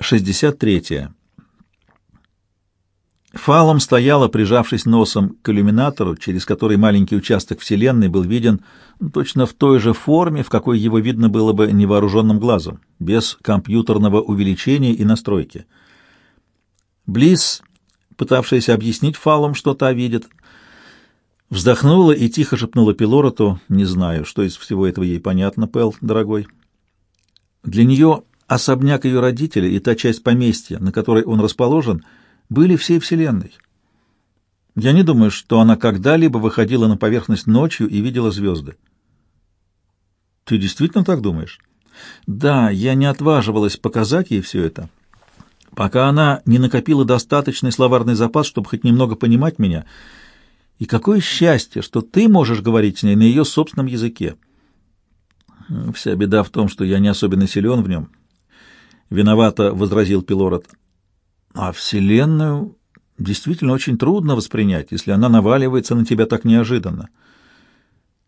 63. Фалом стояла, прижавшись носом к иллюминатору, через который маленький участок Вселенной был виден точно в той же форме, в какой его видно было бы невооруженным глазом, без компьютерного увеличения и настройки. Близ, пытавшаяся объяснить Фалом, что та видит, вздохнула и тихо шепнула Пилороту, «Не знаю, что из всего этого ей понятно, Пэл, дорогой». Для нее особняк ее родителей и та часть поместья, на которой он расположен, были всей Вселенной. Я не думаю, что она когда-либо выходила на поверхность ночью и видела звезды. Ты действительно так думаешь? Да, я не отваживалась показать ей все это, пока она не накопила достаточный словарный запас, чтобы хоть немного понимать меня. И какое счастье, что ты можешь говорить с ней на ее собственном языке. Вся беда в том, что я не особенно силен в нем. Виновато возразил Пилород. А Вселенную действительно очень трудно воспринять, если она наваливается на тебя так неожиданно.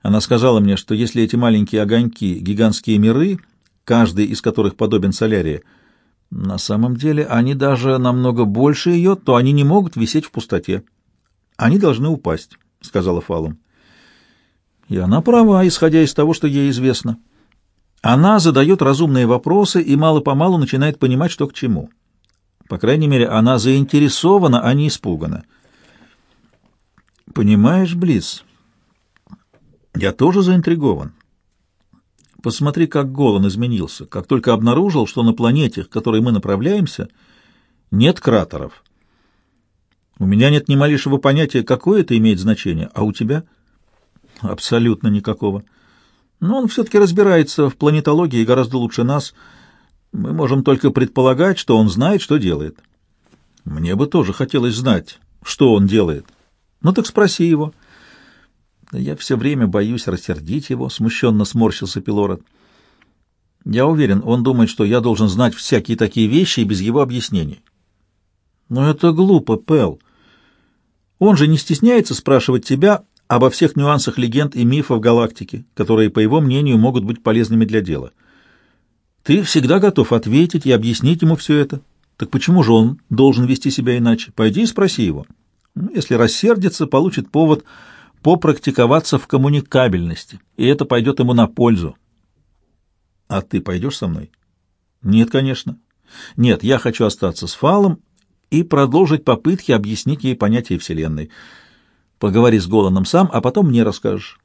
Она сказала мне, что если эти маленькие огоньки — гигантские миры, каждый из которых подобен солярии, на самом деле они даже намного больше ее, то они не могут висеть в пустоте. Они должны упасть, — сказала Фалум. И она права, исходя из того, что ей известно. Она задает разумные вопросы и мало-помалу начинает понимать, что к чему. По крайней мере, она заинтересована, а не испугана. Понимаешь, Близ, я тоже заинтригован. Посмотри, как Голан изменился, как только обнаружил, что на планете, к которой мы направляемся, нет кратеров. У меня нет ни малейшего понятия, какое это имеет значение, а у тебя? Абсолютно никакого. Но он все-таки разбирается в планетологии гораздо лучше нас. Мы можем только предполагать, что он знает, что делает. Мне бы тоже хотелось знать, что он делает. Ну так спроси его. Я все время боюсь рассердить его, смущенно сморщился Пилород. Я уверен, он думает, что я должен знать всякие такие вещи и без его объяснений. Но это глупо, Пэл. Он же не стесняется спрашивать тебя обо всех нюансах легенд и мифов галактики, которые, по его мнению, могут быть полезными для дела. Ты всегда готов ответить и объяснить ему все это. Так почему же он должен вести себя иначе? Пойди и спроси его. Ну, если рассердится, получит повод попрактиковаться в коммуникабельности, и это пойдет ему на пользу. А ты пойдешь со мной? Нет, конечно. Нет, я хочу остаться с Фалом и продолжить попытки объяснить ей понятие Вселенной. Поговори с Голаном сам, а потом мне расскажешь.